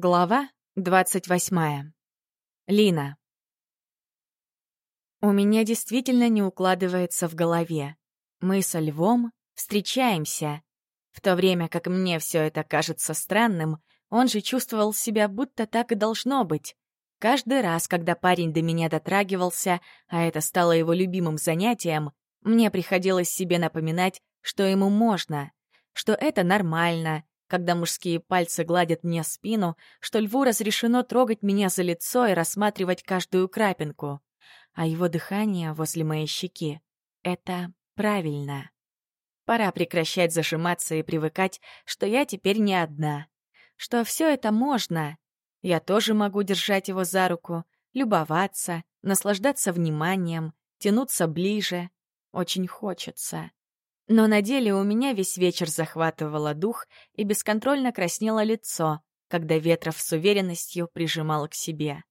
Глава двадцать восьмая. Лина. У меня действительно не укладывается в голове. Мы со Львом встречаемся. В то время как мне все это кажется странным, он же чувствовал себя, будто так и должно быть. Каждый раз, когда парень до меня дотрагивался, а это стало его любимым занятием, мне приходилось себе напоминать, что ему можно, что это нормально, когда мужские пальцы гладят мне спину, что льву разрешено трогать меня за лицо и рассматривать каждую крапинку. А его дыхание возле моей щеки — это правильно. Пора прекращать зажиматься и привыкать, что я теперь не одна. Что все это можно. Я тоже могу держать его за руку, любоваться, наслаждаться вниманием, тянуться ближе. Очень хочется. Но на деле у меня весь вечер захватывало дух и бесконтрольно краснело лицо, когда Ветров с уверенностью прижимал к себе.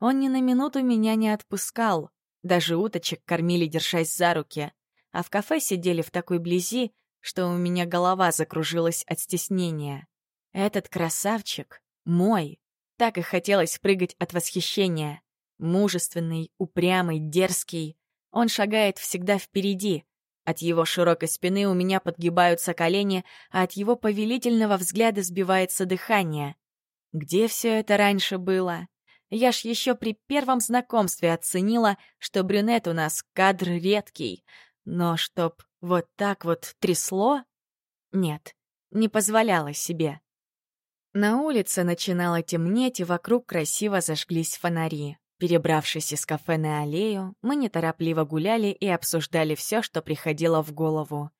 Он ни на минуту меня не отпускал, даже уточек кормили, держась за руки, а в кафе сидели в такой близи, что у меня голова закружилась от стеснения. Этот красавчик мой. Так и хотелось прыгать от восхищения. Мужественный, упрямый, дерзкий. Он шагает всегда впереди, от его широкой спины у меня подгибаются колени, а от его повелительного взгляда сбивается дыхание. Где все это раньше было? Я ж еще при первом знакомстве оценила, что брюнет у нас кадр редкий. Но чтоб вот так вот трясло? Нет, не позволяла себе. На улице начинало темнеть, и вокруг красиво зажглись фонари. Перебравшись из кафе на аллею, мы неторопливо гуляли и обсуждали все, что приходило в голову.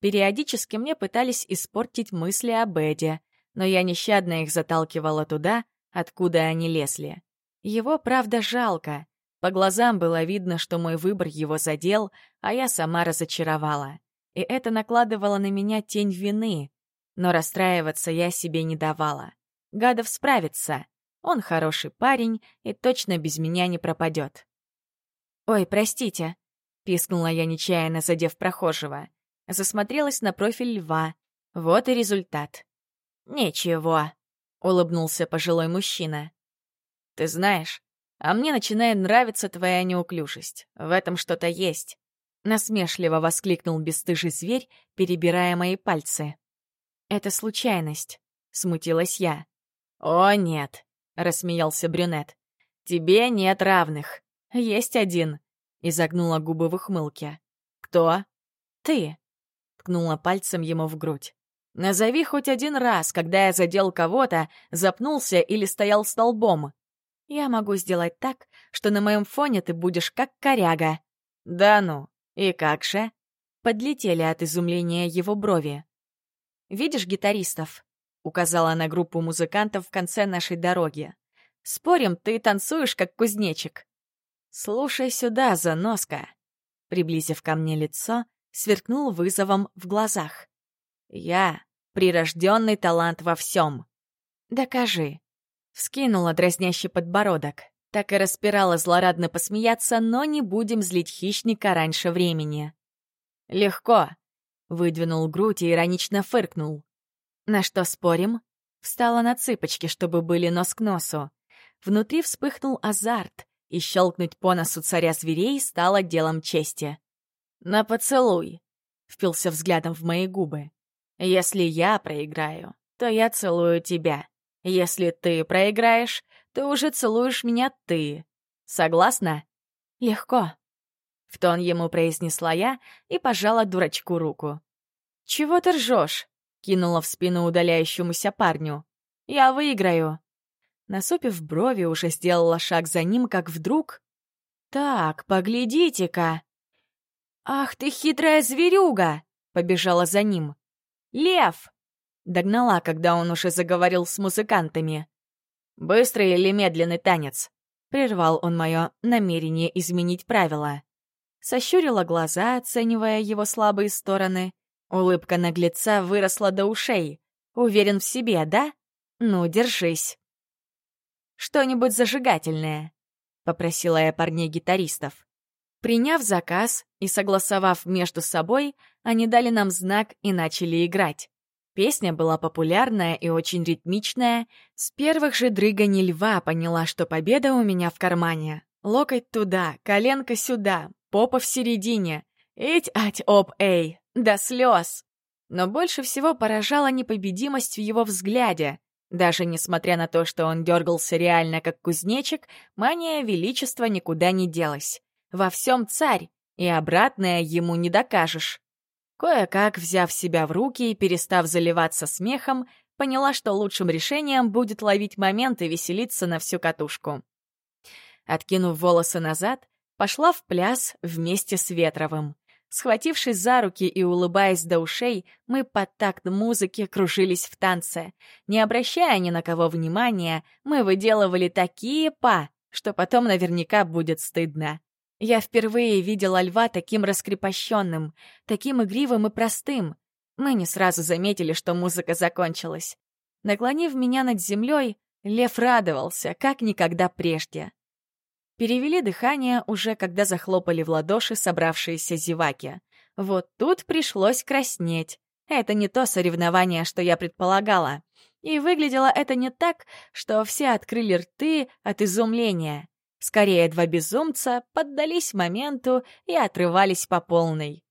Периодически мне пытались испортить мысли об Эде, но я нещадно их заталкивала туда, откуда они лезли. Его, правда, жалко. По глазам было видно, что мой выбор его задел, а я сама разочаровала. И это накладывало на меня тень вины. Но расстраиваться я себе не давала. Гадов справится. Он хороший парень и точно без меня не пропадет. «Ой, простите», — пискнула я нечаянно, задев прохожего. Засмотрелась на профиль льва. Вот и результат. «Ничего», — улыбнулся пожилой мужчина. «Ты знаешь, а мне начинает нравиться твоя неуклюжесть. В этом что-то есть». Насмешливо воскликнул бесстыжий зверь, перебирая мои пальцы. «Это случайность», — смутилась я. «О, нет, — рассмеялся брюнет. «Тебе нет равных. Есть один», — изогнула губы в ухмылке. «Кто?» «Ты», — ткнула пальцем ему в грудь. «Назови хоть один раз, когда я задел кого-то, запнулся или стоял столбом. Я могу сделать так, что на моем фоне ты будешь как коряга». «Да ну, и как же?» Подлетели от изумления его брови. «Видишь гитаристов? Указала на группу музыкантов в конце нашей дороги. «Спорим, ты танцуешь, как кузнечик?» «Слушай сюда, заноска!» Приблизив ко мне лицо, сверкнул вызовом в глазах. «Я — прирожденный талант во всем. Докажи!» Вскинула дразнящий подбородок. Так и распирала злорадно посмеяться, но не будем злить хищника раньше времени. «Легко!» — выдвинул грудь и иронично фыркнул. На что спорим? Встала на цыпочки, чтобы были нос к носу. Внутри вспыхнул азарт, и щелкнуть по носу царя зверей стало делом чести. «На поцелуй!» — впился взглядом в мои губы. «Если я проиграю, то я целую тебя. Если ты проиграешь, то уже целуешь меня ты. Согласна?» «Легко», — в тон ему произнесла я и пожала дурачку руку. «Чего ты ржешь? Кинула в спину удаляющемуся парню. «Я выиграю!» Насупив брови, уже сделала шаг за ним, как вдруг... «Так, поглядите-ка!» «Ах ты хитрая зверюга!» — побежала за ним. «Лев!» — догнала, когда он уже заговорил с музыкантами. «Быстрый или медленный танец?» — прервал он мое намерение изменить правила. Сощурила глаза, оценивая его слабые стороны, Улыбка наглеца выросла до ушей. Уверен в себе, да? Ну, держись. Что-нибудь зажигательное, попросила я парней-гитаристов. Приняв заказ и согласовав между собой, они дали нам знак и начали играть. Песня была популярная и очень ритмичная. С первых же дрыганий льва поняла, что победа у меня в кармане. Локоть туда, коленка сюда, попа в середине. Ить-ать-оп-эй, до слез. Но больше всего поражала непобедимость в его взгляде. Даже несмотря на то, что он дергался реально как кузнечик, мания величества никуда не делась. Во всем царь, и обратное ему не докажешь. Кое-как, взяв себя в руки и перестав заливаться смехом, поняла, что лучшим решением будет ловить момент и веселиться на всю катушку. Откинув волосы назад, пошла в пляс вместе с Ветровым. Схватившись за руки и улыбаясь до ушей, мы под такт музыки кружились в танце. Не обращая ни на кого внимания, мы выделывали такие па, что потом наверняка будет стыдно. Я впервые видела льва таким раскрепощенным, таким игривым и простым. Мы не сразу заметили, что музыка закончилась. Наклонив меня над землей, лев радовался, как никогда прежде. Перевели дыхание уже, когда захлопали в ладоши собравшиеся зеваки. Вот тут пришлось краснеть. Это не то соревнование, что я предполагала. И выглядело это не так, что все открыли рты от изумления. Скорее, два безумца поддались моменту и отрывались по полной.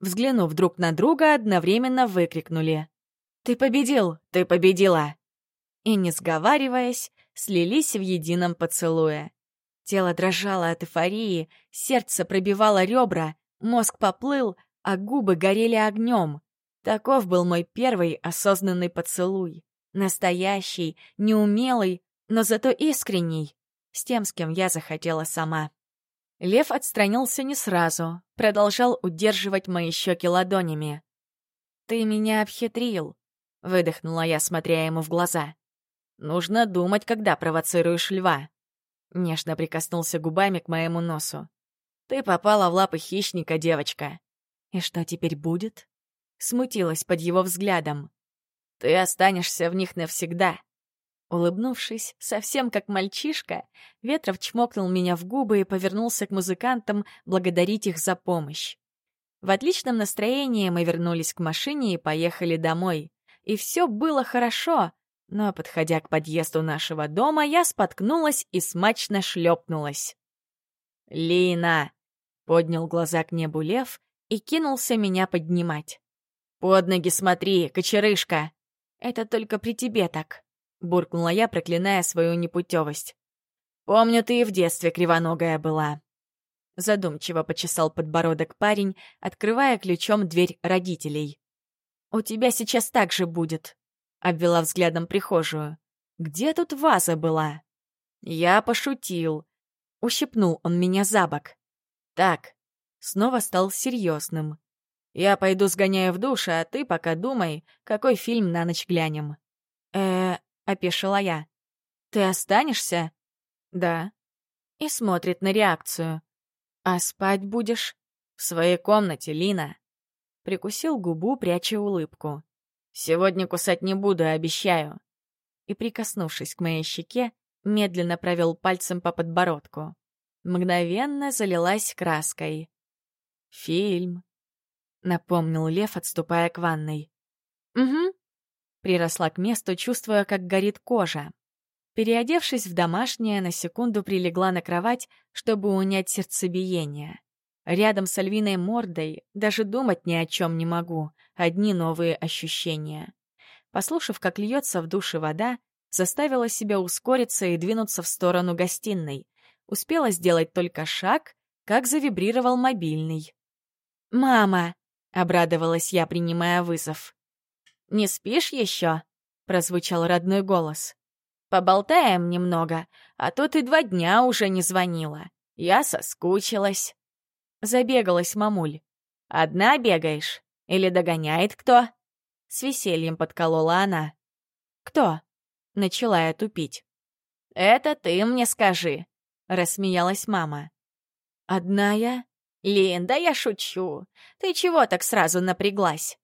Взглянув друг на друга, одновременно выкрикнули. «Ты победил! Ты победила!» И, не сговариваясь, слились в едином поцелуе. Тело дрожало от эйфории, сердце пробивало ребра, мозг поплыл, а губы горели огнем. Таков был мой первый осознанный поцелуй. Настоящий, неумелый, но зато искренний. С тем, с кем я захотела сама. Лев отстранился не сразу, продолжал удерживать мои щеки ладонями. «Ты меня обхитрил», — выдохнула я, смотря ему в глаза. «Нужно думать, когда провоцируешь льва». Нежно прикоснулся губами к моему носу. «Ты попала в лапы хищника, девочка». «И что теперь будет?» Смутилась под его взглядом. «Ты останешься в них навсегда». Улыбнувшись, совсем как мальчишка, Ветров чмокнул меня в губы и повернулся к музыкантам благодарить их за помощь. В отличном настроении мы вернулись к машине и поехали домой. И все было хорошо, но, подходя к подъезду нашего дома, я споткнулась и смачно шлепнулась. «Лина!» — поднял глаза к небу лев и кинулся меня поднимать. «Под ноги смотри, кочерышка!» «Это только при тебе так», — буркнула я, проклиная свою непутевость. «Помню, ты и в детстве кривоногая была». Задумчиво почесал подбородок парень, открывая ключом дверь родителей. «У тебя сейчас так же будет», Обвела взглядом прихожую. «Где тут ваза была?» Я пошутил. Ущипнул он меня за бок. «Так». Снова стал серьезным. «Я пойду сгоняю в душ, а ты пока думай, какой фильм на ночь глянем». «Э-э», опешила я. «Ты останешься?» «Да». И смотрит на реакцию. «А спать будешь?» «В своей комнате, Лина». Прикусил губу, пряча улыбку. Сегодня кусать не буду, обещаю. И, прикоснувшись к моей щеке, медленно провел пальцем по подбородку. Мгновенно залилась краской. «Фильм», — напомнил Лев, отступая к ванной. «Угу», — приросла к месту, чувствуя, как горит кожа. Переодевшись в домашнее, на секунду прилегла на кровать, чтобы унять сердцебиение. Рядом с львиной мордой даже думать ни о чем не могу, одни новые ощущения. Послушав, как льется в душе вода, заставила себя ускориться и двинуться в сторону гостиной. Успела сделать только шаг, как завибрировал мобильный. «Мама!» — обрадовалась я, принимая вызов. «Не спишь еще?» — прозвучал родной голос. «Поболтаем немного, а то ты два дня уже не звонила. Я соскучилась». Забегалась мамуль. «Одна бегаешь? Или догоняет кто?» С весельем подколола она. «Кто?» Начала я тупить. «Это ты мне скажи», — рассмеялась мама. «Одна я?» «Лин, да я шучу. Ты чего так сразу напряглась?»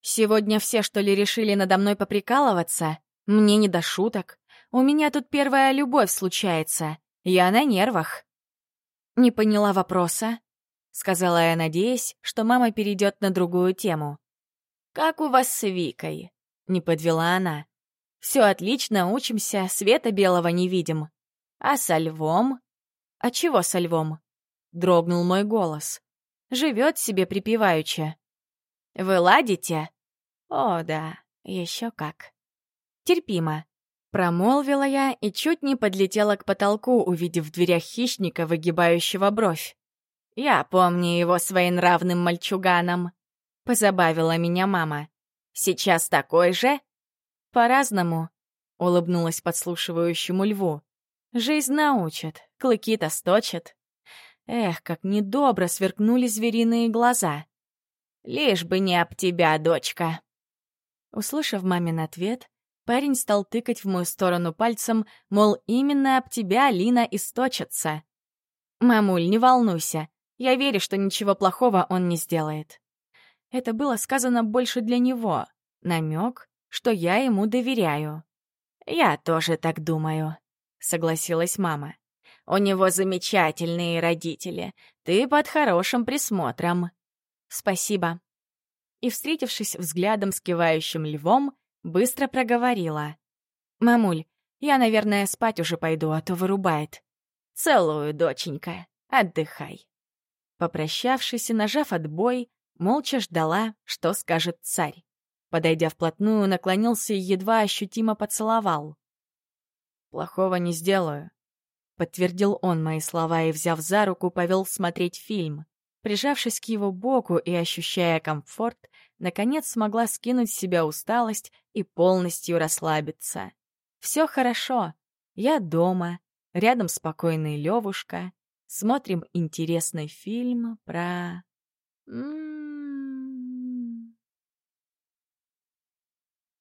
«Сегодня все, что ли, решили надо мной поприкалываться? Мне не до шуток. У меня тут первая любовь случается. Я на нервах». Не поняла вопроса. — сказала я, надеясь, что мама перейдет на другую тему. «Как у вас с Викой?» — не подвела она. «Все отлично, учимся, света белого не видим. А со львом?» «А чего со львом?» — дрогнул мой голос. «Живет себе припеваючи». «Вы ладите?» «О, да, еще как». «Терпимо», — промолвила я и чуть не подлетела к потолку, увидев в дверях хищника, выгибающего бровь. «Я помню его своенравным мальчуганом», — позабавила меня мама. «Сейчас такой же?» «По-разному», — улыбнулась подслушивающему льву. «Жизнь научит, клыки-то сточат». Эх, как недобро сверкнули звериные глаза. «Лишь бы не об тебя, дочка!» Услышав мамин ответ, парень стал тыкать в мою сторону пальцем, мол, именно об тебя, Лина, источится. «Мамуль, не волнуйся, я верю, что ничего плохого он не сделает». Это было сказано больше для него, намек, что я ему доверяю. «Я тоже так думаю», — согласилась мама. «У него замечательные родители. Ты под хорошим присмотром». «Спасибо». И, встретившись взглядом с кивающим львом, быстро проговорила. «Мамуль, я, наверное, спать уже пойду, а то вырубает». «Целую, доченька. Отдыхай». Попрощавшись и нажав отбой, молча ждала, что скажет царь. Подойдя вплотную, наклонился и едва ощутимо поцеловал. «Плохого не сделаю», — подтвердил он мои слова и, взяв за руку, повел смотреть фильм. Прижавшись к его боку и ощущая комфорт, наконец смогла скинуть с себя усталость и полностью расслабиться. Все хорошо. Я дома, рядом спокойный Левушка. Смотрим интересный фильм про... М -м